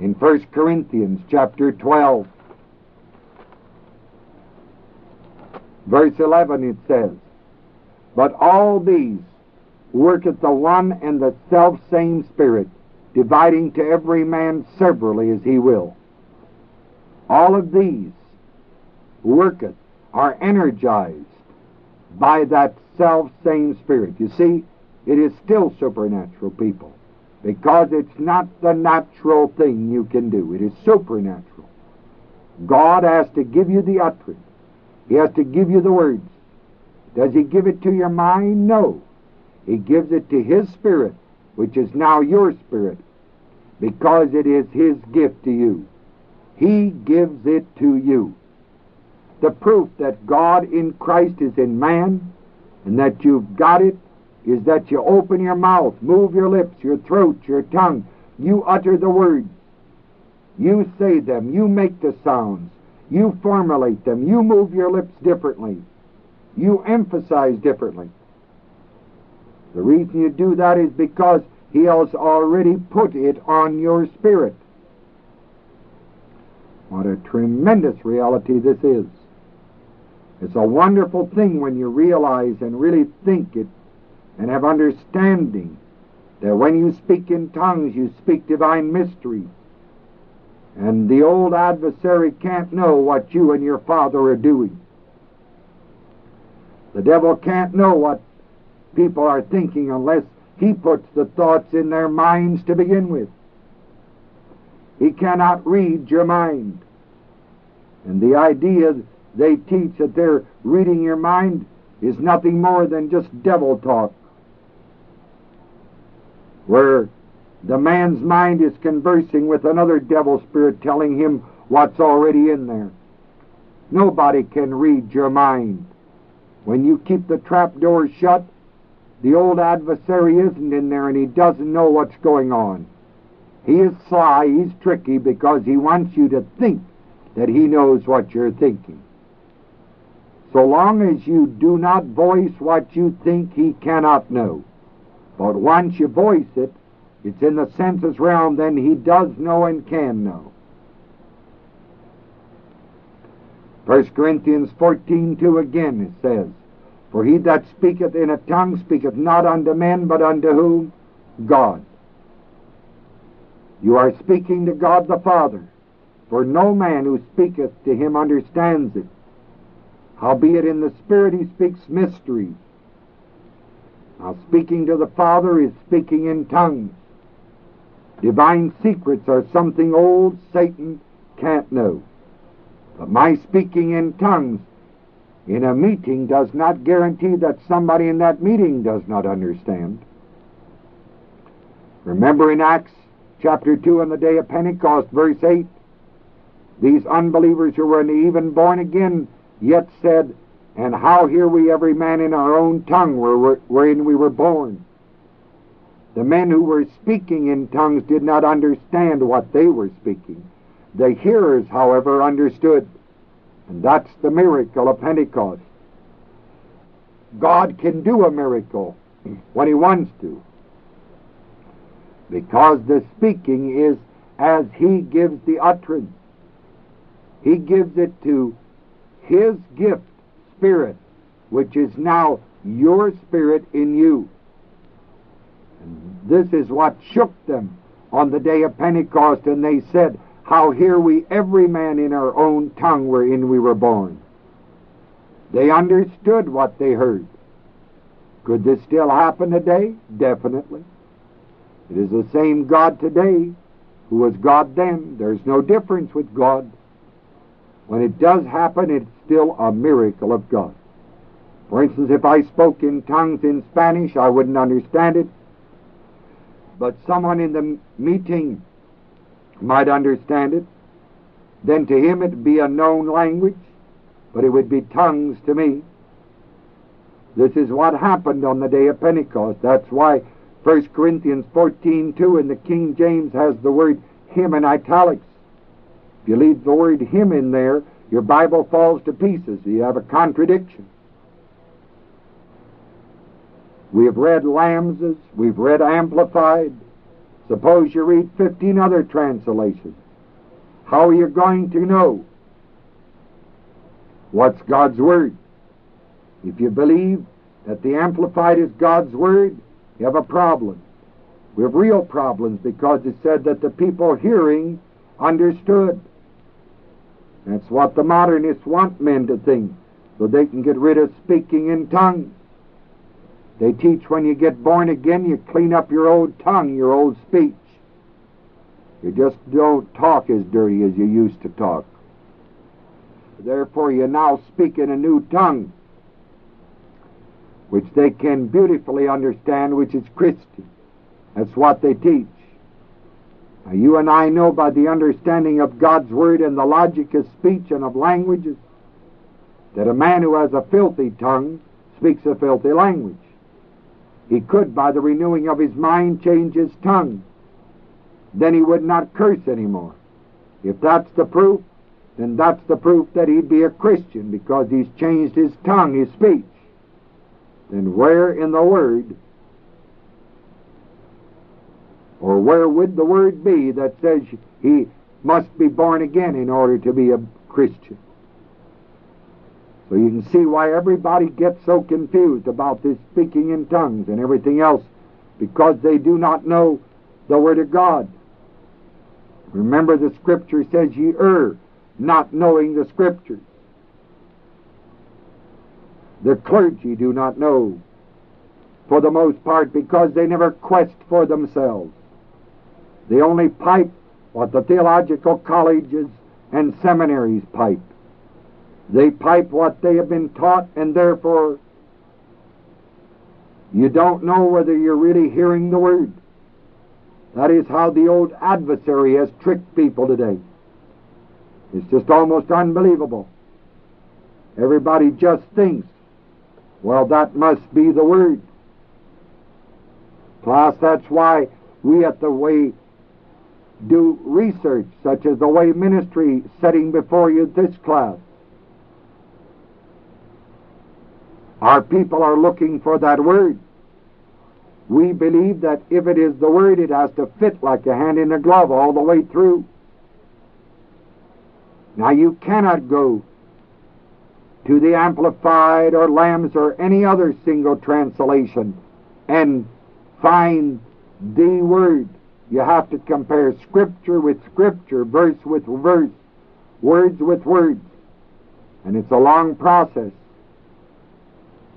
in 1 Corinthians chapter 12. Verse 11 it says, But all these worketh the one and the self same Spirit, dividing to every man severally as he will. All of these worketh, are energized by that self same Spirit. You see, it is still supernatural, people, because it's not the natural thing you can do. It is supernatural. God has to give you the utterance. He has to give you the words. Does He give it to your mind? No. He gives it to His Spirit, which is now your Spirit, because it is His gift to you. He gives it to you. The proof that God in Christ is in man and that you've got it is that you open your mouth, move your lips, your throat, your tongue. You utter the words. You say them. You make the sounds. You formulate them. You move your lips differently. You emphasize differently. The reason you do that is because He has already put it on your spirit. What a tremendous reality this is. It's a wonderful thing when you realize and really think it and have understanding that when you speak in tongues, you speak divine mysteries. And the old adversary can't know what you and your father are doing. The devil can't know what people are thinking unless he puts the thoughts in their minds to begin with. He cannot read your mind. And the idea they teach that they're reading your mind is nothing more than just devil talk. Where the man's mind is conversing with another devil spirit telling him what's already in there. Nobody can read your mind. When you keep the trap door shut, the old adversary isn't in there and he doesn't know what's going on. He is sly, he's tricky because he wants you to think that he knows what you're thinking. So long as you do not voice what you think he cannot know. But once you voice it, it's in the senses realm, then he does know and can know. 1 Corinthians fourteen two again it says, For he that speaketh in a tongue speaketh not unto men, but unto whom? God. You are speaking to God the Father, for no man who speaketh to him understands it. Howbeit in the Spirit he speaks mysteries. Now, speaking to the Father is speaking in tongues. Divine secrets are something old Satan can't know. But my speaking in tongues in a meeting does not guarantee that somebody in that meeting does not understand. Remember in Acts chapter 2 on the day of Pentecost, verse 8, these unbelievers who were even born again yet said, And how hear we every man in our own tongue wherein we were born? The men who were speaking in tongues did not understand what they were speaking. The hearers, however, understood. And that's the miracle of Pentecost. God can do a miracle when He wants to. Because the speaking is as He gives the utterance. He gives it to his gift, Spirit, which is now your Spirit in you. And this is what shook them on the day of Pentecost, and they said, How hear we every man in our own tongue wherein we were born? They understood what they heard. Could this still happen today? Definitely. It is the same God today who was God then. There's no difference with God. When it does happen, it's still a miracle of God. For instance, if I spoke in tongues in Spanish, I wouldn't understand it. But someone in the meeting might understand it. Then to him it would be a known language, but it would be tongues to me. This is what happened on the day of Pentecost. That's why 1 Corinthians 14 2 in the King James has the word him in italics. If you leave the word him in there, your Bible falls to pieces. You have a contradiction. We have read Lamsa's, we've read Amplified, Suppose you read 15 other translations. How are you going to know what's God's Word? If you believe that the Amplified is God's Word, you have a problem. We have real problems because it said that the people hearing understood. That's what the modernists want men to think, so they can get rid of speaking in tongues. They teach when you get born again, you clean up your old tongue, your old speech. You just don't talk as dirty as you used to talk. Therefore, you now speak in a new tongue, which they can beautifully understand, which is Christian. That's what they teach. Now, you and I know by the understanding of God's Word and the logic of speech and of languages that a man who has a filthy tongue speaks a filthy language. He could, by the renewing of his mind, change his tongue. Then he would not curse anymore. If that's the proof, then that's the proof that he'd be a Christian because he's changed his tongue, his speech. Then where in the Word, or where would the Word be that says he must be born again in order to be a Christian? So you can see why everybody gets so confused about this speaking in tongues and everything else because they do not know the Word of God. Remember, the Scripture says, Ye err, not knowing the Scriptures. The clergy do not know, for the most part, because they never quest for themselves. They only pipe what the theological colleges and seminaries pipe. They pipe what they have been taught, and therefore you don't know whether you're really hearing the Word. That is how the old adversary has tricked people today. It's just almost unbelievable. Everybody just thinks, well, that must be the Word. Class, that's why we at the way do research, such as the way ministry setting before you this class. Our people are looking for that word. We believe that if it is the word, it has to fit like a hand in a glove all the way through. Now you cannot go to the Amplified or Lamsa or any other single translation and find the word. You have to compare Scripture with Scripture, verse with verse, words with words. And it's a long process.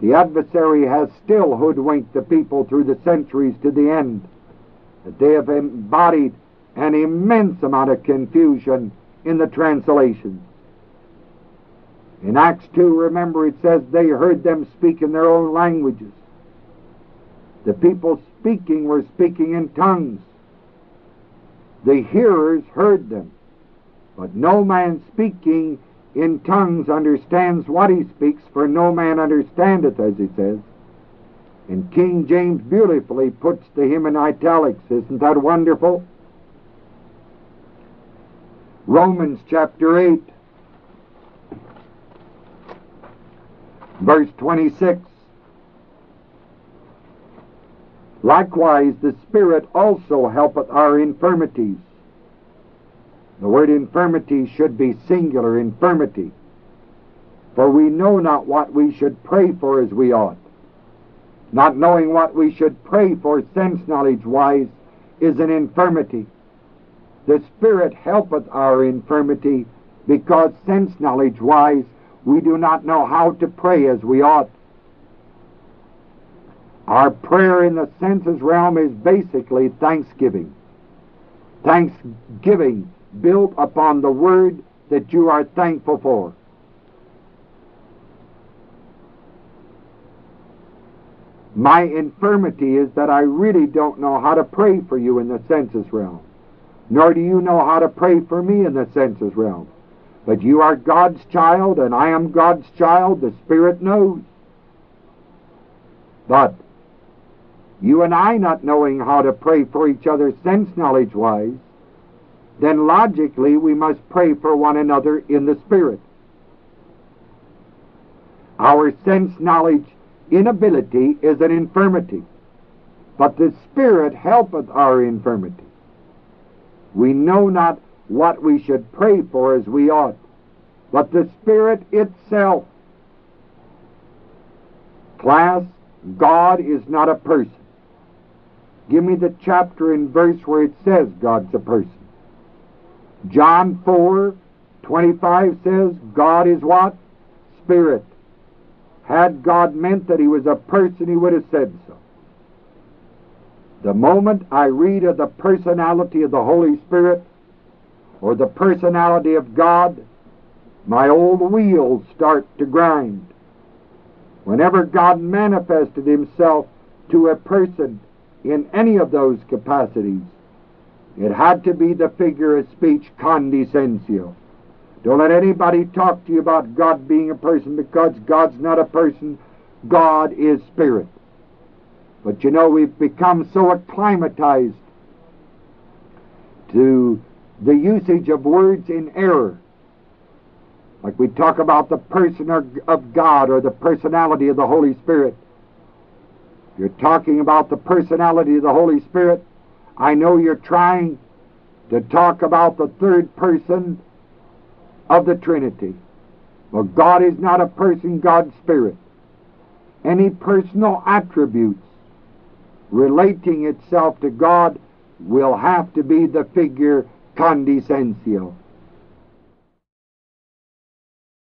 The adversary has still hoodwinked the people through the centuries to the end. That they have embodied an immense amount of confusion in the translations. In Acts 2, remember it says they heard them speak in their own languages. The people speaking were speaking in tongues. The hearers heard them. But no man speaking in tongues understands what he speaks, for no man understandeth, as he says. And King James beautifully puts the him in italics. Isn't that wonderful? Romans chapter 8, verse 26. Likewise, the Spirit also helpeth our infirmities the word infirmity should be singular, infirmity. For we know not what we should pray for as we ought. Not knowing what we should pray for sense knowledge wise is an infirmity. The Spirit helpeth our infirmity because sense knowledge wise we do not know how to pray as we ought. Our prayer in the senses realm is basically thanksgiving. Thanksgiving built upon the word that you are thankful for. My infirmity is that I really don't know how to pray for you in the senses realm, nor do you know how to pray for me in the senses realm. But you are God's child, and I am God's child. The Spirit knows. But you and I not knowing how to pray for each other sense knowledge wise, then logically we must pray for one another in the Spirit. Our sense knowledge inability is an infirmity, but the Spirit helpeth our infirmity. We know not what we should pray for as we ought, but the Spirit itself. Class, God is not a person. Give me the chapter and verse where it says God's a person. John 4 25 says, God is what? Spirit. Had God meant that he was a person, he would have said so. The moment I read of the personality of the Holy Spirit or the personality of God, my old wheels start to grind. Whenever God manifested himself to a person in any of those capacities, it had to be the figure of speech condescensio. Don't let anybody talk to you about God being a person because God's not a person. God is spirit. But you know, we've become so acclimatized to the usage of words in error. Like we talk about the person of God or the personality of the Holy Spirit. You're talking about the personality of the Holy Spirit. I know you're trying to talk about the third person of the Trinity. Well, God is not a person, God's Spirit. Any personal attributes relating itself to God will have to be the figure condescensio.